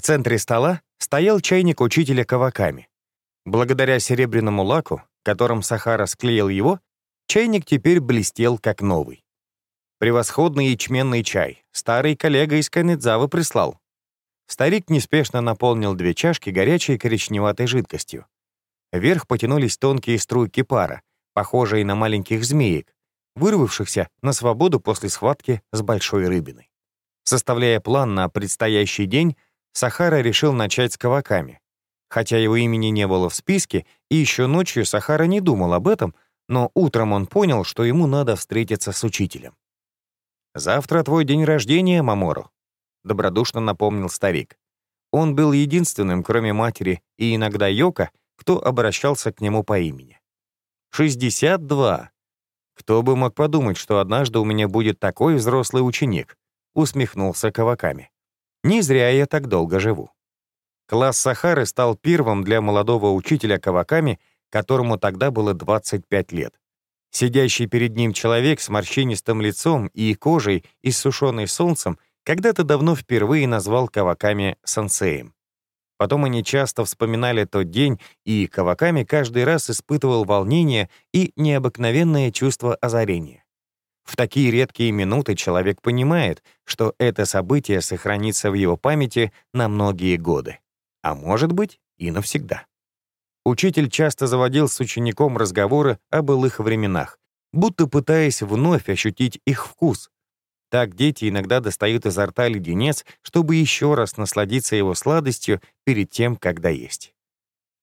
В центре стола стоял чайник учителя Каваками. Благодаря серебряному лаку, которым Сахара склеил его, чайник теперь блестел как новый. Превосходный ячменный чай. Старый коллега из Канедзавы прислал. Старик неспешно наполнил две чашки горячей коричневатой жидкостью. Вверх потянулись тонкие струйки пара, похожие на маленьких змеек, вырвавшихся на свободу после схватки с большой рыбиной. Составляя план на предстоящий день, Сахара решил начать с каваками. Хотя его имени не было в списке, и еще ночью Сахара не думал об этом, но утром он понял, что ему надо встретиться с учителем. «Завтра твой день рождения, Мамору», — добродушно напомнил старик. Он был единственным, кроме матери и иногда Йока, кто обращался к нему по имени. «Шестьдесят два. Кто бы мог подумать, что однажды у меня будет такой взрослый ученик?» — усмехнулся Каваками. «Не зря я так долго живу». Класс Сахары стал первым для молодого учителя Каваками, которому тогда было 25 лет. Сидящий перед ним человек с морщинистым лицом и кожей, иссушенной солнцем, когда-то давно впервые назвал Каваками сенсеем. Потом они часто вспоминали тот день, и Каваками каждый раз испытывал волнение и необыкновенное чувство озарения. В такие редкие минуты человек понимает, что это событие сохранится в его памяти на многие годы а может быть и навсегда. Учитель часто заводил с учеником разговоры о былых временах, будто пытаясь вновь ощутить их вкус. Так дети иногда достают изо рта леденец, чтобы еще раз насладиться его сладостью перед тем, когда есть.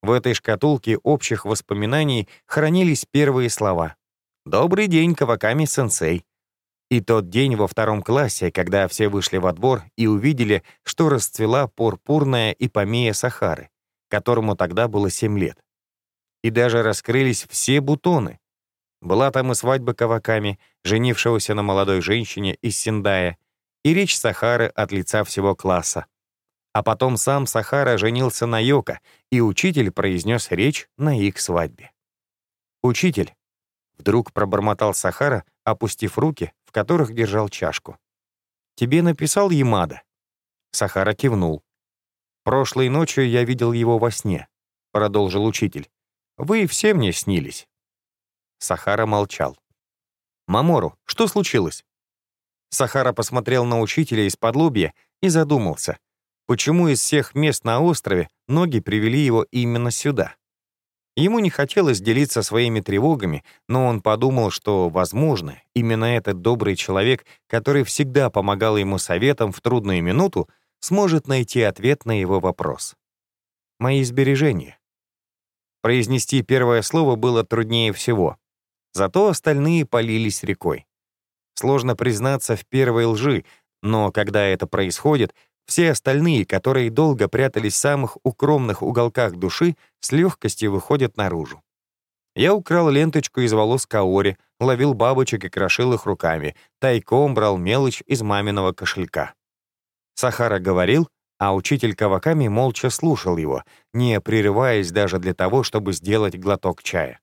В этой шкатулке общих воспоминаний хранились первые слова. «Добрый день, Каваками-сенсей», и тот день во втором классе, когда все вышли во двор и увидели, что расцвела пурпурная ипомея Сахары, которому тогда было семь лет. И даже раскрылись все бутоны. Была там и свадьба Каваками, женившегося на молодой женщине из Синдая, и речь Сахары от лица всего класса. А потом сам Сахара женился на Йоко, и учитель произнес речь на их свадьбе. «Учитель», — вдруг пробормотал Сахара, опустив руки, в которых держал чашку. «Тебе написал Ямада?» Сахара кивнул. «Прошлой ночью я видел его во сне», — продолжил учитель. «Вы все мне снились». Сахара молчал. «Мамору, что случилось?» Сахара посмотрел на учителя из-под лобья и задумался, почему из всех мест на острове ноги привели его именно сюда. Ему не хотелось делиться своими тревогами, но он подумал, что, возможно, именно этот добрый человек, который всегда помогал ему советом в трудную минуту, сможет найти ответ на его вопрос. «Мои сбережения». Произнести первое слово было труднее всего. Зато остальные полились рекой. Сложно признаться в первой лжи, но когда это происходит, все остальные, которые долго прятались в самых укромных уголках души, с легкостью выходят наружу. Я украл ленточку из волос Каори, ловил бабочек и крошил их руками, тайком брал мелочь из маминого кошелька. Сахара говорил, а учитель Каваками молча слушал его, не прерываясь даже для того, чтобы сделать глоток чая.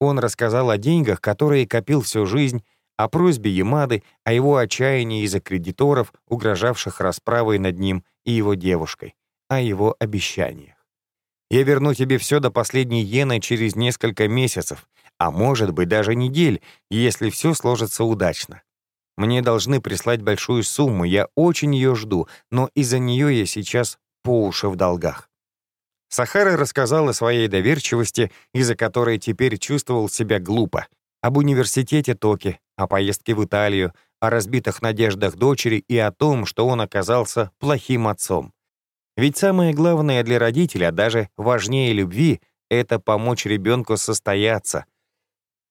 Он рассказал о деньгах, которые копил всю жизнь, о просьбе Ямады, о его отчаянии из-за кредиторов, угрожавших расправой над ним и его девушкой, о его обещаниях. «Я верну тебе все до последней иены через несколько месяцев, а может быть даже недель, если все сложится удачно. Мне должны прислать большую сумму, я очень ее жду, но из-за нее я сейчас по уши в долгах». Сахара рассказал о своей доверчивости, из-за которой теперь чувствовал себя глупо, об университете Токи, о поездке в Италию, о разбитых надеждах дочери и о том, что он оказался плохим отцом. Ведь самое главное для родителя, даже важнее любви, это помочь ребенку состояться.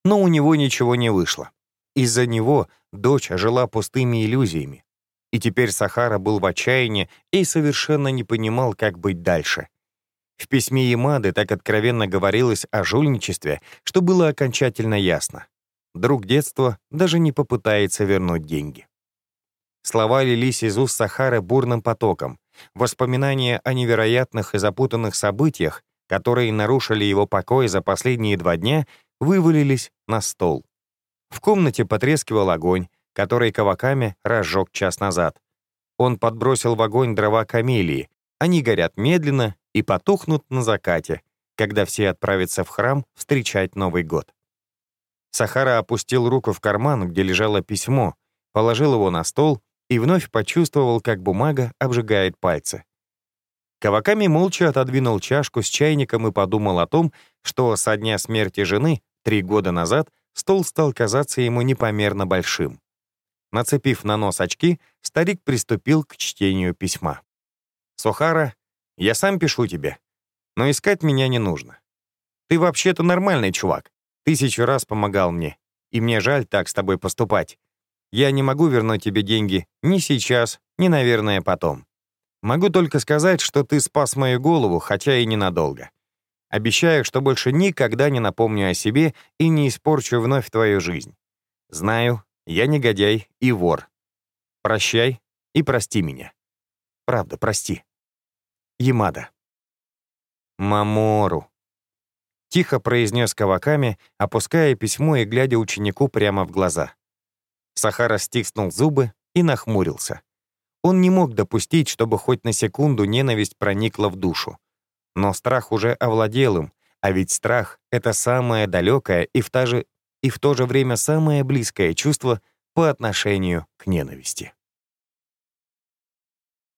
Но у него ничего не вышло. Из-за него дочь жила пустыми иллюзиями. И теперь Сахара был в отчаянии и совершенно не понимал, как быть дальше. В письме Ямады так откровенно говорилось о жульничестве, что было окончательно ясно. Друг детства даже не попытается вернуть деньги. Слова лились из уст Сахары бурным потоком. Воспоминания о невероятных и запутанных событиях, которые нарушили его покой за последние два дня, вывалились на стол. В комнате потрескивал огонь, который Каваками разжег час назад. Он подбросил в огонь дрова камелии, Они горят медленно и потухнут на закате, когда все отправятся в храм встречать Новый год. Сахара опустил руку в карман, где лежало письмо, положил его на стол и вновь почувствовал, как бумага обжигает пальцы. Каваками молча отодвинул чашку с чайником и подумал о том, что со дня смерти жены, три года назад, стол стал казаться ему непомерно большим. Нацепив на нос очки, старик приступил к чтению письма. «Сухара, я сам пишу тебе, но искать меня не нужно. Ты вообще-то нормальный чувак, тысячу раз помогал мне, и мне жаль так с тобой поступать. Я не могу вернуть тебе деньги ни сейчас, ни, наверное, потом. Могу только сказать, что ты спас мою голову, хотя и ненадолго. Обещаю, что больше никогда не напомню о себе и не испорчу вновь твою жизнь. Знаю, я негодяй и вор. Прощай и прости меня. Правда, прости. Ямада. Мамору. Тихо произнес Каваками, опуская письмо и глядя ученику прямо в глаза. Сахара стиснул зубы и нахмурился. Он не мог допустить, чтобы хоть на секунду ненависть проникла в душу. Но страх уже овладел им, а ведь страх — это самое далекое и в, та же, и в то же время самое близкое чувство по отношению к ненависти.